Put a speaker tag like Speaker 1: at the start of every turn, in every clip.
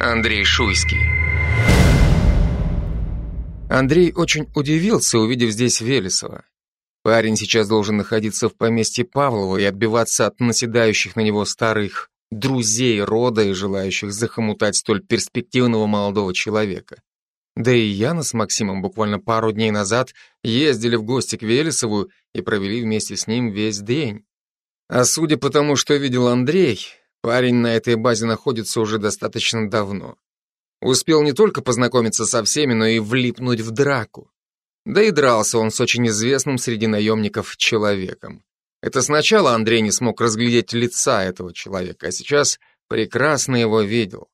Speaker 1: Андрей Шуйский.
Speaker 2: Андрей очень удивился, увидев здесь Велесова. Парень сейчас должен находиться в поместье Павлова и отбиваться от наседающих на него старых друзей рода и желающих захомутать столь перспективного молодого человека. Да и Яна с Максимом буквально пару дней назад ездили в гости к Велесову и провели вместе с ним весь день. А судя по тому, что видел Андрей, парень на этой базе находится уже достаточно давно. Успел не только познакомиться со всеми, но и влипнуть в драку. Да и дрался он с очень известным среди наемников человеком. Это сначала Андрей не смог разглядеть лица этого человека, а сейчас прекрасно его видел.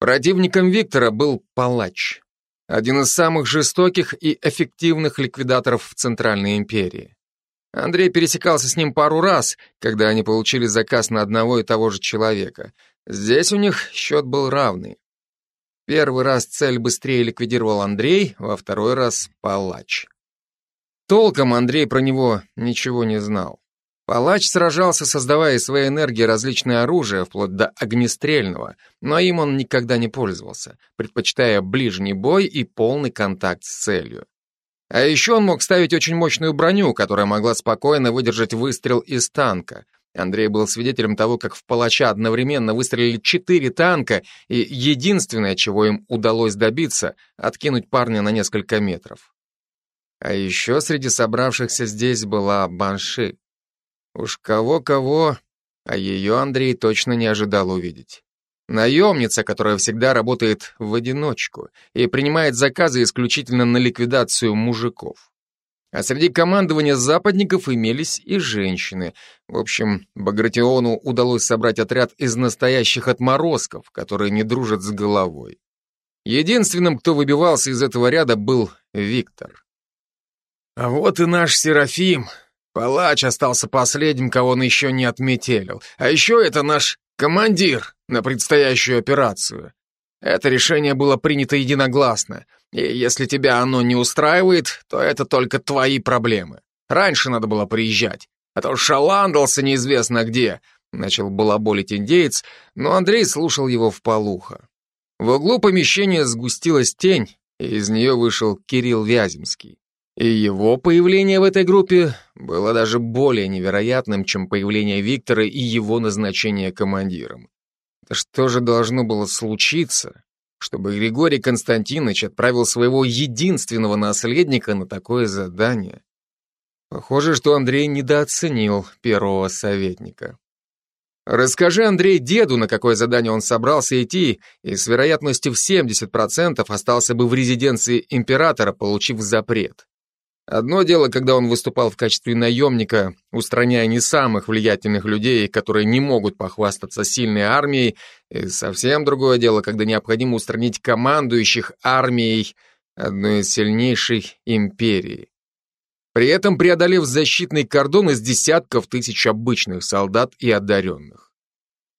Speaker 2: Противником Виктора был палач, один из самых жестоких и эффективных ликвидаторов в Центральной империи. Андрей пересекался с ним пару раз, когда они получили заказ на одного и того же человека. Здесь у них счет был равный. Первый раз цель быстрее ликвидировал Андрей, во второй раз — палач. Толком Андрей про него ничего не знал. Палач сражался, создавая из своей энергии различные оружия, вплоть до огнестрельного, но им он никогда не пользовался, предпочитая ближний бой и полный контакт с целью. А еще он мог ставить очень мощную броню, которая могла спокойно выдержать выстрел из танка, Андрей был свидетелем того, как в палача одновременно выстрелили четыре танка, и единственное, чего им удалось добиться, откинуть парня на несколько метров. А еще среди собравшихся здесь была Банши. Уж кого-кого, а ее Андрей точно не ожидал увидеть. Наемница, которая всегда работает в одиночку и принимает заказы исключительно на ликвидацию мужиков. А среди командования западников имелись и женщины. В общем, Багратиону удалось собрать отряд из настоящих отморозков, которые не дружат с головой. Единственным, кто выбивался из этого ряда, был Виктор. А вот и наш Серафим. Палач остался последним, кого он еще не отметелил. А еще это наш командир на предстоящую операцию. Это решение было принято единогласно, и если тебя оно не устраивает, то это только твои проблемы. Раньше надо было приезжать, а то шаландался неизвестно где, начал балаболить индеец, но Андрей слушал его в полухо. В углу помещения сгустилась тень, и из нее вышел Кирилл Вяземский. И его появление в этой группе было даже более невероятным, чем появление Виктора и его назначение командиром. Да что же должно было случиться, чтобы Григорий Константинович отправил своего единственного наследника на такое задание? Похоже, что Андрей недооценил первого советника. Расскажи, Андрей, деду, на какое задание он собрался идти, и с вероятностью в 70% остался бы в резиденции императора, получив запрет. Одно дело, когда он выступал в качестве наемника, устраняя не самых влиятельных людей, которые не могут похвастаться сильной армией, и совсем другое дело, когда необходимо устранить командующих армией одной из сильнейших империй. При этом преодолев защитный кордон из десятков тысяч обычных солдат и одаренных.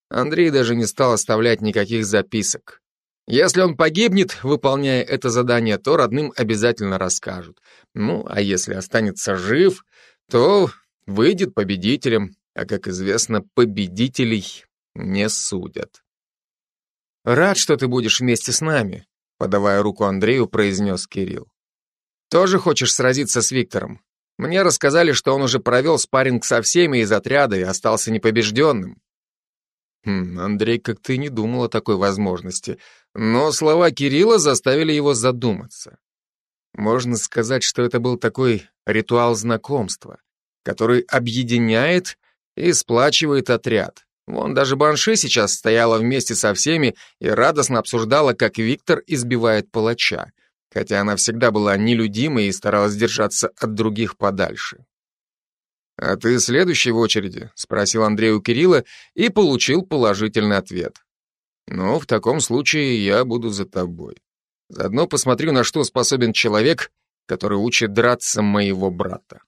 Speaker 2: Андрей даже не стал оставлять никаких записок. Если он погибнет, выполняя это задание, то родным обязательно расскажут. Ну, а если останется жив, то выйдет победителем, а, как известно, победителей не судят. «Рад, что ты будешь вместе с нами», — подавая руку Андрею, произнес Кирилл. «Тоже хочешь сразиться с Виктором? Мне рассказали, что он уже провел спарринг со всеми из отряда и остался непобежденным». Хм, Андрей как-то и не думал о такой возможности, но слова Кирилла заставили его задуматься. Можно сказать, что это был такой ритуал знакомства, который объединяет и сплачивает отряд. Вон даже Банши сейчас стояла вместе со всеми и радостно обсуждала, как Виктор избивает палача, хотя она всегда была нелюдимой и старалась держаться от других подальше. «А ты следующий в очереди?» — спросил Андрей у Кирилла и получил положительный ответ. «Ну, в таком случае я буду за тобой. Заодно посмотрю, на что способен человек, который учит драться моего брата».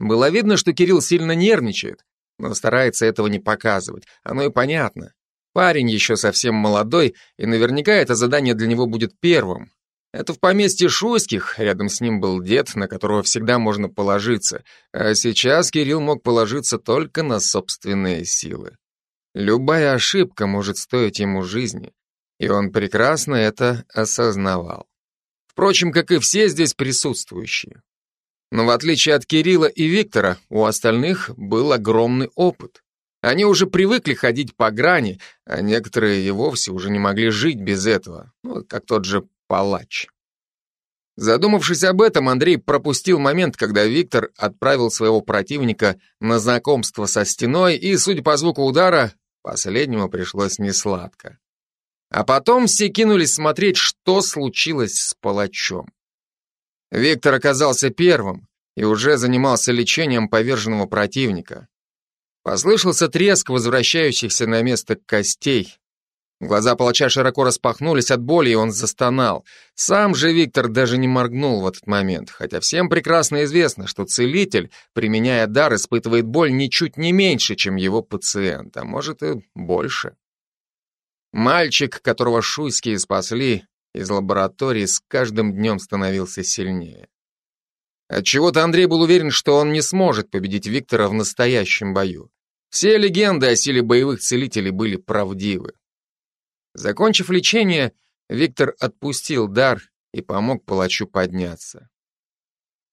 Speaker 2: Было видно, что Кирилл сильно нервничает, но старается этого не показывать. Оно и понятно. Парень еще совсем молодой, и наверняка это задание для него будет первым. Это в поместье Шуйских, рядом с ним был дед, на которого всегда можно положиться, а сейчас Кирилл мог положиться только на собственные силы. Любая ошибка может стоить ему жизни, и он прекрасно это осознавал. Впрочем, как и все здесь присутствующие. Но в отличие от Кирилла и Виктора, у остальных был огромный опыт. Они уже привыкли ходить по грани, а некоторые и вовсе уже не могли жить без этого, ну, как тот же палач. Задумавшись об этом, Андрей пропустил момент, когда Виктор отправил своего противника на знакомство со стеной, и, судя по звуку удара, последнему пришлось несладко. А потом все кинулись смотреть, что случилось с палачом. Виктор оказался первым и уже занимался лечением поверженного противника. Послышался треск возвращающихся на место костей. Глаза палача широко распахнулись от боли, и он застонал. Сам же Виктор даже не моргнул в этот момент, хотя всем прекрасно известно, что целитель, применяя дар, испытывает боль ничуть не меньше, чем его пациент, а может и больше. Мальчик, которого шуйские спасли, из лаборатории с каждым днем становился сильнее. Отчего-то Андрей был уверен, что он не сможет победить Виктора в настоящем бою. Все легенды о силе боевых целителей были правдивы. Закончив лечение, Виктор отпустил дар и помог палачу подняться.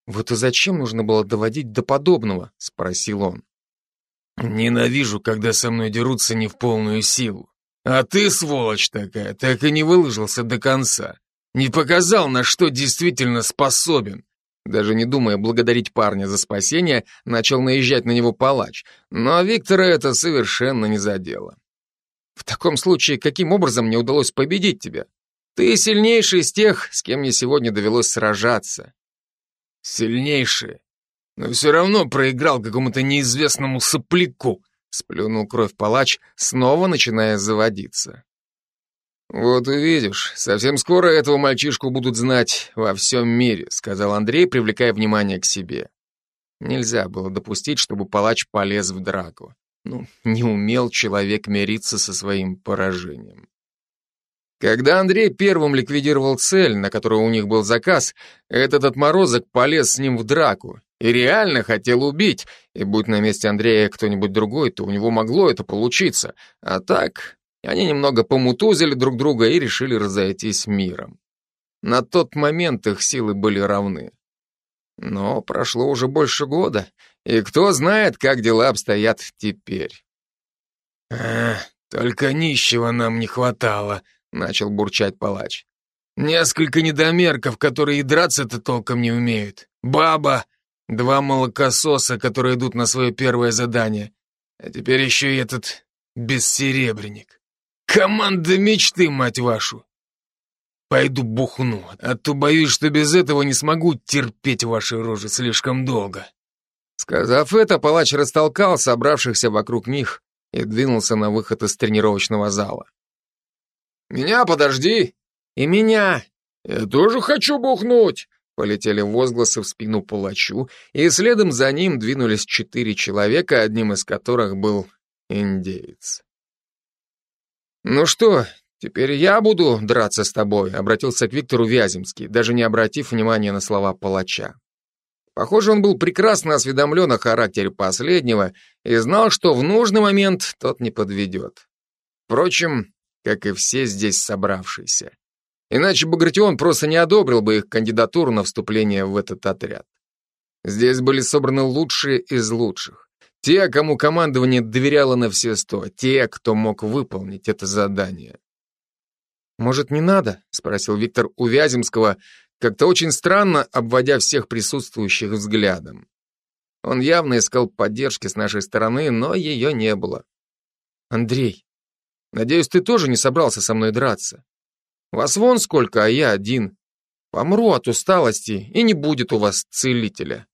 Speaker 2: «Вот и зачем нужно было доводить до подобного?» — спросил он. «Ненавижу, когда со мной дерутся не в полную силу. А ты, сволочь такая, так и не выложился до конца. Не показал, на что действительно способен. Даже не думая благодарить парня за спасение, начал наезжать на него палач. Но Виктора это совершенно не задело. В таком случае, каким образом мне удалось победить тебя? Ты сильнейший из тех, с кем мне сегодня довелось сражаться. Сильнейший, но все равно проиграл какому-то неизвестному сопляку, Сплюнул кровь палач, снова начиная заводиться. «Вот увидишь, совсем скоро этого мальчишку будут знать во всем мире», сказал Андрей, привлекая внимание к себе. Нельзя было допустить, чтобы палач полез в драку. Ну, не умел человек мириться со своим поражением. Когда Андрей первым ликвидировал цель, на которую у них был заказ, этот отморозок полез с ним в драку и реально хотел убить, и будь на месте Андрея кто-нибудь другой, то у него могло это получиться. А так, они немного помутузили друг друга и решили разойтись миром. На тот момент их силы были равны. Но прошло уже больше года, и кто знает, как дела обстоят теперь. «Эх, только нищего нам не хватало», — начал бурчать палач. «Несколько недомерков, которые и драться-то толком не умеют. Баба, два молокососа, которые идут на свое первое задание. А теперь еще и этот бессеребренник. Команда мечты, мать вашу! Пойду бухну, а то боюсь, что без этого не смогу терпеть ваши рожи слишком долго». Сказав это, палач растолкал собравшихся вокруг них и двинулся на выход из тренировочного зала. «Меня подожди!» «И меня!» «Я тоже хочу бухнуть!» Полетели возгласы в спину палачу, и следом за ним двинулись четыре человека, одним из которых был индеец. «Ну что, теперь я буду драться с тобой», обратился к Виктору Вяземский, даже не обратив внимания на слова палача. Похоже, он был прекрасно осведомлен о характере последнего и знал, что в нужный момент тот не подведет. Впрочем, как и все здесь собравшиеся. Иначе Багратион просто не одобрил бы их кандидатуру на вступление в этот отряд. Здесь были собраны лучшие из лучших. Те, кому командование доверяло на все сто, те, кто мог выполнить это задание. «Может, не надо?» — спросил Виктор у Вяземского, как-то очень странно обводя всех присутствующих взглядом. Он явно искал поддержки с нашей стороны, но ее не было. «Андрей, Надеюсь, ты тоже не собрался со мной драться. Вас вон сколько, а я один. Помру от усталости, и не будет у вас целителя.